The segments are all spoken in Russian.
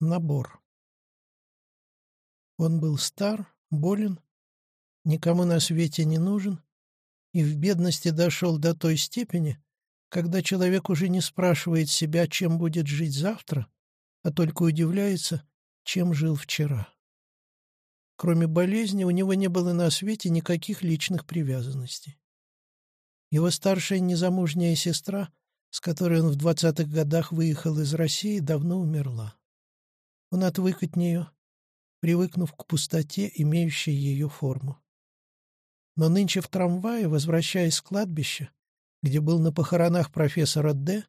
Набор. Он был стар, болен, никому на свете не нужен, и в бедности дошел до той степени, когда человек уже не спрашивает себя, чем будет жить завтра, а только удивляется, чем жил вчера. Кроме болезни, у него не было на свете никаких личных привязанностей. Его старшая незамужняя сестра, с которой он в двадцатых годах выехал из России, давно умерла. Он отвык от нее, привыкнув к пустоте, имеющей ее форму. Но нынче в трамвае, возвращаясь с кладбища, где был на похоронах профессора Д.,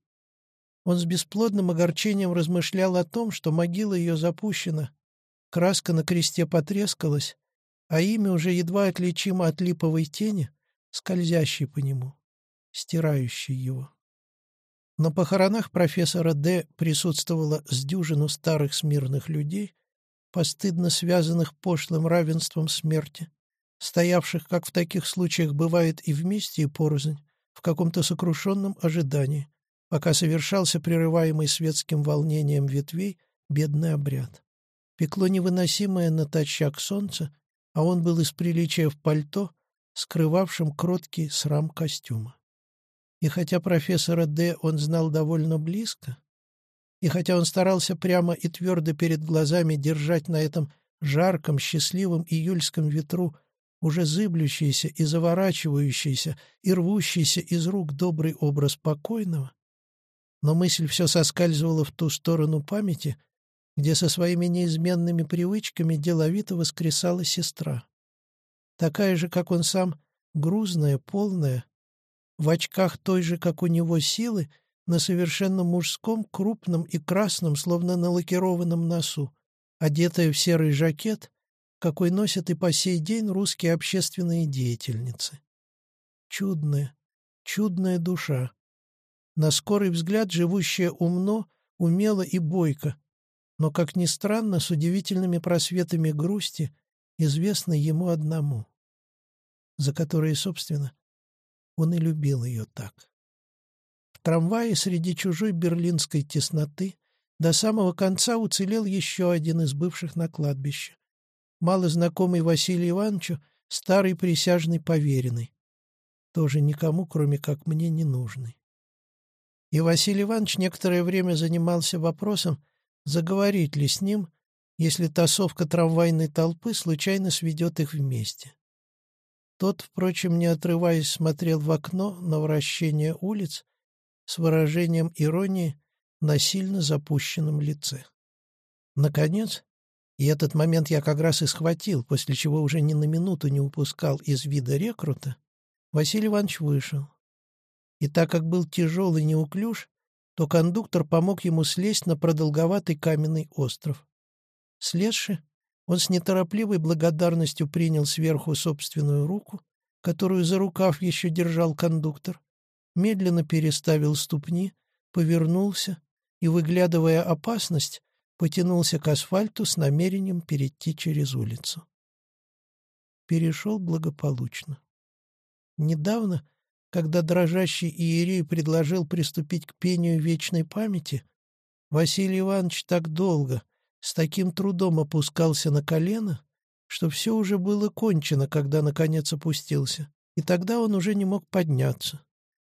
он с бесплодным огорчением размышлял о том, что могила ее запущена, краска на кресте потрескалась, а имя уже едва отличимо от липовой тени, скользящей по нему, стирающей его. На похоронах профессора Д. присутствовало с дюжину старых смирных людей, постыдно связанных пошлым равенством смерти, стоявших, как в таких случаях бывает и вместе, и порознь, в каком-то сокрушенном ожидании, пока совершался прерываемый светским волнением ветвей бедный обряд. Пекло невыносимое натощак солнце, а он был из приличия в пальто, скрывавшим кроткий срам костюма. И хотя профессора Д. он знал довольно близко, и хотя он старался прямо и твердо перед глазами держать на этом жарком, счастливом июльском ветру уже зыблющийся и заворачивающийся и рвущийся из рук добрый образ покойного, но мысль все соскальзывала в ту сторону памяти, где со своими неизменными привычками деловито воскресала сестра. Такая же, как он сам, грузная, полная, в очках той же, как у него, силы, на совершенно мужском, крупном и красном, словно на лакированном носу, одетая в серый жакет, какой носят и по сей день русские общественные деятельницы. Чудная, чудная душа. На скорый взгляд живущая умно, умело и бойко, но, как ни странно, с удивительными просветами грусти, известной ему одному, за которые, собственно, он и любил ее так. В трамвае среди чужой берлинской тесноты до самого конца уцелел еще один из бывших на кладбище. Малознакомый Василий Ивановичу, старый присяжный поверенный. Тоже никому, кроме как мне, не нужный. И Василий Иванович некоторое время занимался вопросом, заговорить ли с ним, если тасовка трамвайной толпы случайно сведет их вместе. Тот, впрочем, не отрываясь, смотрел в окно на вращение улиц с выражением иронии на сильно запущенном лице. Наконец, и этот момент я как раз и схватил, после чего уже ни на минуту не упускал из вида рекрута, Василий Иванович вышел. И так как был тяжелый неуклюж, то кондуктор помог ему слезть на продолговатый каменный остров. Слезши, он с неторопливой благодарностью принял сверху собственную руку, которую за рукав еще держал кондуктор, медленно переставил ступни, повернулся и, выглядывая опасность, потянулся к асфальту с намерением перейти через улицу. Перешел благополучно. Недавно, когда дрожащий иерей предложил приступить к пению вечной памяти, Василий Иванович так долго, с таким трудом опускался на колено, что все уже было кончено, когда наконец опустился, и тогда он уже не мог подняться.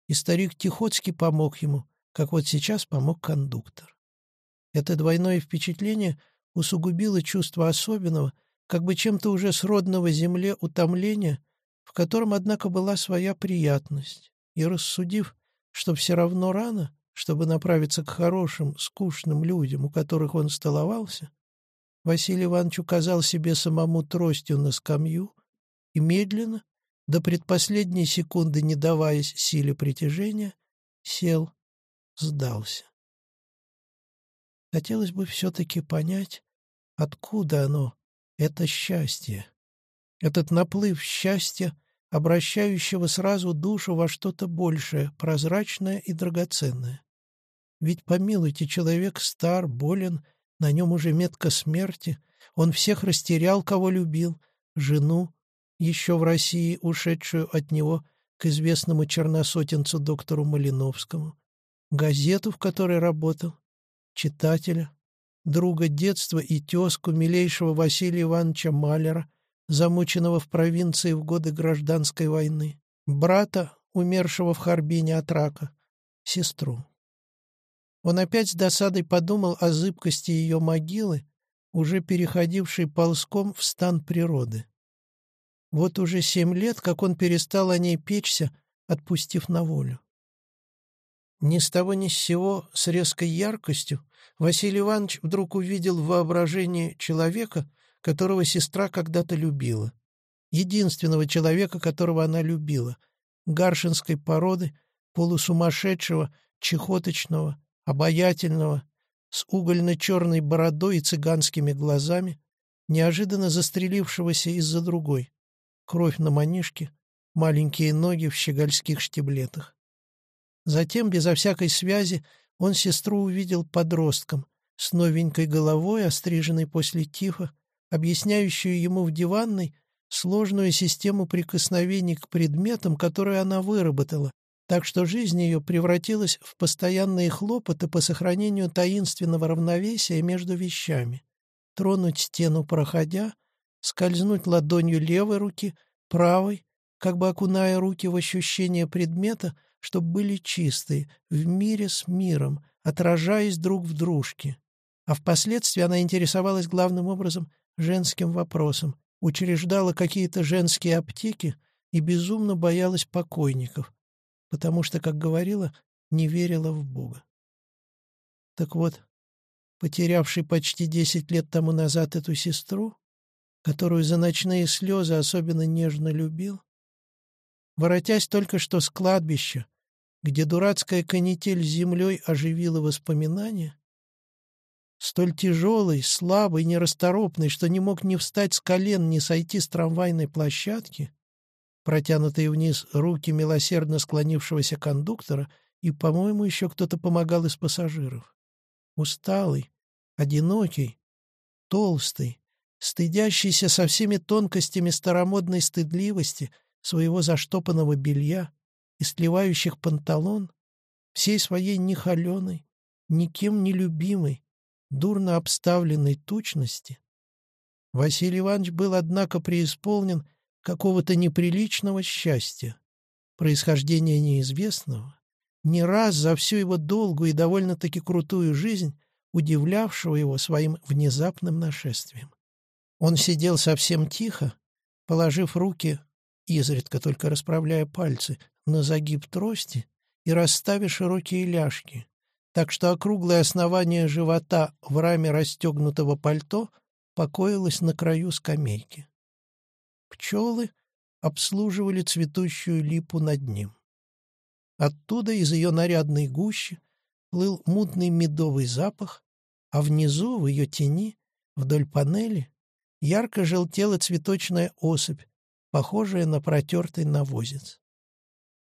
И старик Тихоцкий помог ему, как вот сейчас помог кондуктор. Это двойное впечатление усугубило чувство особенного, как бы чем-то уже сродного земле утомления, в котором, однако, была своя приятность, и рассудив, что все равно рано, чтобы направиться к хорошим, скучным людям, у которых он столовался, Василий Иванович указал себе самому тростью на скамью и медленно, до предпоследней секунды не даваясь силе притяжения, сел, сдался. Хотелось бы все-таки понять, откуда оно, это счастье, этот наплыв счастья, обращающего сразу душу во что-то большее, прозрачное и драгоценное. Ведь, помилуйте, человек стар, болен, на нем уже метка смерти, он всех растерял, кого любил, жену, еще в России ушедшую от него к известному черносотенцу доктору Малиновскому, газету, в которой работал, читателя, друга детства и тезку милейшего Василия Ивановича Малера, замученного в провинции в годы гражданской войны, брата, умершего в Харбине от рака, сестру. Он опять с досадой подумал о зыбкости ее могилы, уже переходившей ползком в стан природы. Вот уже семь лет, как он перестал о ней печься, отпустив на волю. Ни с того ни с сего, с резкой яркостью, Василий Иванович вдруг увидел в воображении человека, которого сестра когда-то любила. Единственного человека, которого она любила. Гаршинской породы, полусумасшедшего, чехоточного, обаятельного, с угольно-черной бородой и цыганскими глазами, неожиданно застрелившегося из-за другой. Кровь на манишке, маленькие ноги в щегольских штиблетах. Затем, безо всякой связи, он сестру увидел подростком, с новенькой головой, остриженной после тифа, объясняющую ему в диванной сложную систему прикосновений к предметам, которую она выработала, так что жизнь ее превратилась в постоянные хлопоты по сохранению таинственного равновесия между вещами. Тронуть стену проходя, скользнуть ладонью левой руки, правой, как бы окуная руки в ощущение предмета, чтобы были чистые, в мире с миром, отражаясь друг в дружке. А впоследствии она интересовалась главным образом женским вопросом, учреждала какие-то женские аптеки и безумно боялась покойников, потому что, как говорила, не верила в Бога. Так вот, потерявший почти десять лет тому назад эту сестру, которую за ночные слезы особенно нежно любил, воротясь только что с кладбища, где дурацкая канитель землей оживила воспоминания, столь тяжелый, слабый, нерасторопный, что не мог ни встать с колен, ни сойти с трамвайной площадки, протянутые вниз руки милосердно склонившегося кондуктора, и, по-моему, еще кто-то помогал из пассажиров. Усталый, одинокий, толстый, стыдящийся со всеми тонкостями старомодной стыдливости своего заштопанного белья и сливающих панталон, всей своей нехоленой, никем не любимой, дурно обставленной тучности, Василий Иванович был, однако, преисполнен какого-то неприличного счастья, происхождения неизвестного, не раз за всю его долгую и довольно-таки крутую жизнь удивлявшего его своим внезапным нашествием. Он сидел совсем тихо, положив руки, изредка только расправляя пальцы, на загиб трости и расставив широкие ляжки, так что округлое основание живота в раме расстегнутого пальто покоилось на краю скамейки. Пчелы обслуживали цветущую липу над ним. Оттуда из ее нарядной гущи плыл мутный медовый запах, а внизу, в ее тени, вдоль панели, ярко желтела цветочная особь, похожая на протертый навозец.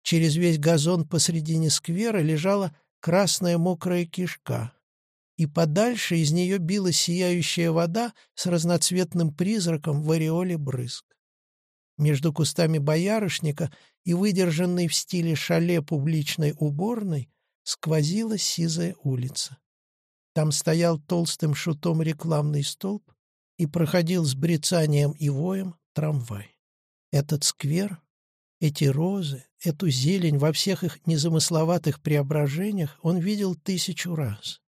Через весь газон посредине сквера лежала красная мокрая кишка, и подальше из нее била сияющая вода с разноцветным призраком в ореоле брызг. Между кустами боярышника и выдержанной в стиле шале публичной уборной сквозила сизая улица. Там стоял толстым шутом рекламный столб и проходил с брецанием и воем трамвай. Этот сквер эти розы, эту зелень во всех их незамысловатых преображениях он видел тысячу раз.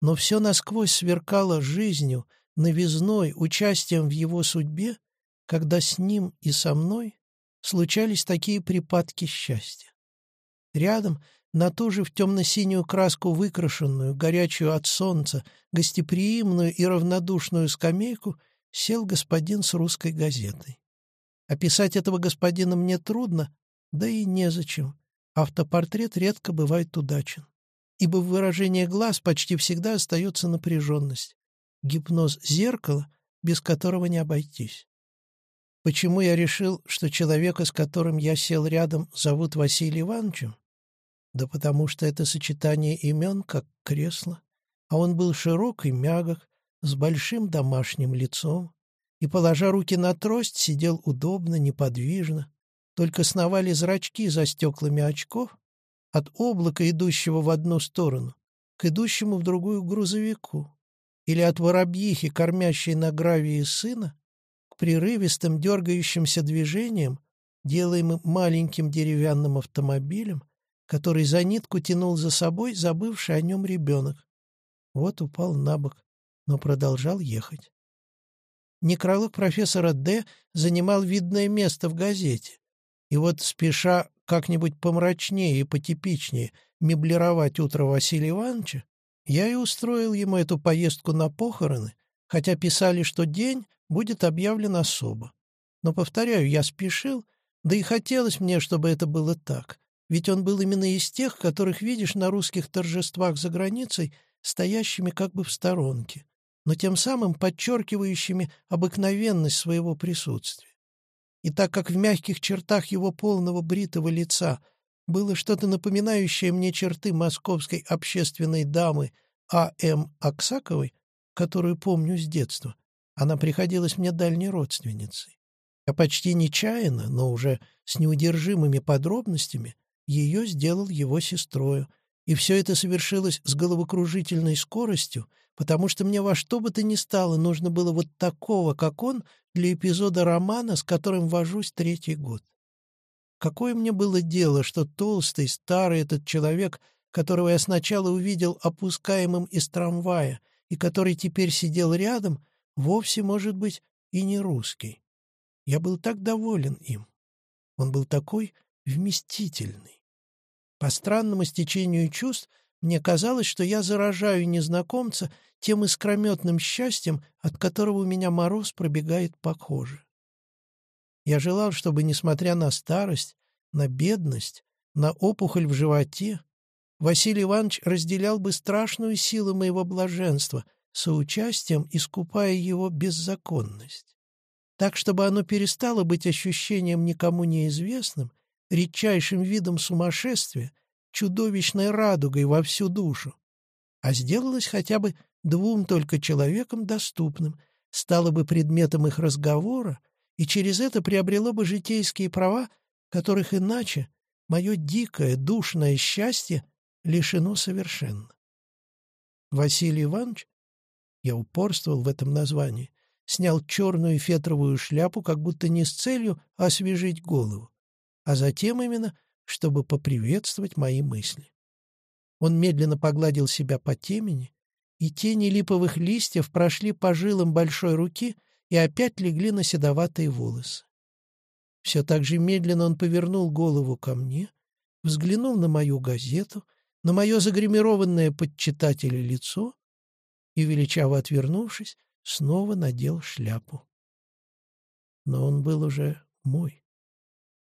Но все насквозь сверкало жизнью, новизной, участием в его судьбе, когда с ним и со мной случались такие припадки счастья. Рядом, на ту же в темно-синюю краску выкрашенную, горячую от солнца, гостеприимную и равнодушную скамейку, сел господин с русской газетой. Описать этого господина мне трудно, да и незачем. Автопортрет редко бывает удачен. Ибо в выражении глаз почти всегда остается напряженность. Гипноз зеркала, без которого не обойтись. Почему я решил, что человека, с которым я сел рядом, зовут Василий Ивановичем? Да потому что это сочетание имен, как кресло. А он был широк и мягок, с большим домашним лицом, и, положа руки на трость, сидел удобно, неподвижно. Только сновали зрачки за стеклами очков от облака, идущего в одну сторону, к идущему в другую грузовику. или от воробьихи, кормящей на гравии сына, к прерывистым дергающимся движениям, делаемым маленьким деревянным автомобилем, который за нитку тянул за собой забывший о нем ребенок. Вот упал на бок, но продолжал ехать. Некролог профессора Д. занимал видное место в газете. И вот, спеша как-нибудь помрачнее и потипичнее меблировать утро Василия Ивановича, я и устроил ему эту поездку на похороны, хотя писали, что день будет объявлен особо. Но, повторяю, я спешил, да и хотелось мне, чтобы это было так, ведь он был именно из тех, которых видишь на русских торжествах за границей, стоящими как бы в сторонке, но тем самым подчеркивающими обыкновенность своего присутствия. И так как в мягких чертах его полного бритого лица было что-то напоминающее мне черты московской общественной дамы А.М. Аксаковой, которую помню с детства, она приходилась мне дальней родственницей. Я почти нечаянно, но уже с неудержимыми подробностями, ее сделал его сестрою, и все это совершилось с головокружительной скоростью, потому что мне во что бы то ни стало нужно было вот такого, как он, для эпизода романа, с которым вожусь третий год. Какое мне было дело, что толстый, старый этот человек, которого я сначала увидел опускаемым из трамвая и который теперь сидел рядом, вовсе, может быть, и не русский. Я был так доволен им. Он был такой вместительный. По странному стечению чувств мне казалось, что я заражаю незнакомца тем искрометным счастьем, от которого у меня мороз пробегает по коже. Я желал, чтобы, несмотря на старость, на бедность, на опухоль в животе, Василий Иванович разделял бы страшную силу моего блаженства, соучастием искупая его беззаконность. Так, чтобы оно перестало быть ощущением никому неизвестным, редчайшим видом сумасшествия, чудовищной радугой во всю душу, а сделалось хотя бы двум только человекам доступным, стало бы предметом их разговора, и через это приобрело бы житейские права, которых иначе мое дикое, душное счастье лишено совершенно. Василий Иванович, я упорствовал в этом названии, снял черную фетровую шляпу, как будто не с целью освежить голову, а затем именно, чтобы поприветствовать мои мысли. Он медленно погладил себя по темени, и тени липовых листьев прошли по жилам большой руки и опять легли на седоватые волосы. Все так же медленно он повернул голову ко мне, взглянул на мою газету, на мое загримированное под читателя лицо и, величаво отвернувшись, снова надел шляпу. Но он был уже мой.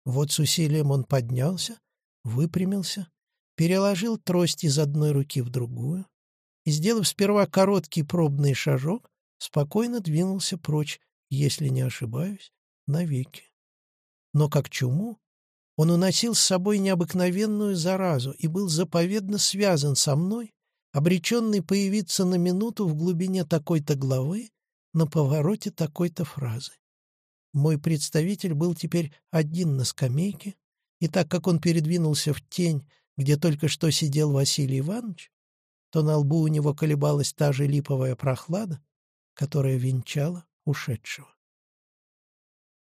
Вот с усилием он поднялся, выпрямился, переложил трость из одной руки в другую и, сделав сперва короткий пробный шажок, спокойно двинулся прочь, если не ошибаюсь, навеки. Но как чуму он уносил с собой необыкновенную заразу и был заповедно связан со мной, обреченный появиться на минуту в глубине такой-то главы, на повороте такой-то фразы. Мой представитель был теперь один на скамейке, и так как он передвинулся в тень, где только что сидел Василий Иванович, то на лбу у него колебалась та же липовая прохлада, которая венчала ушедшего.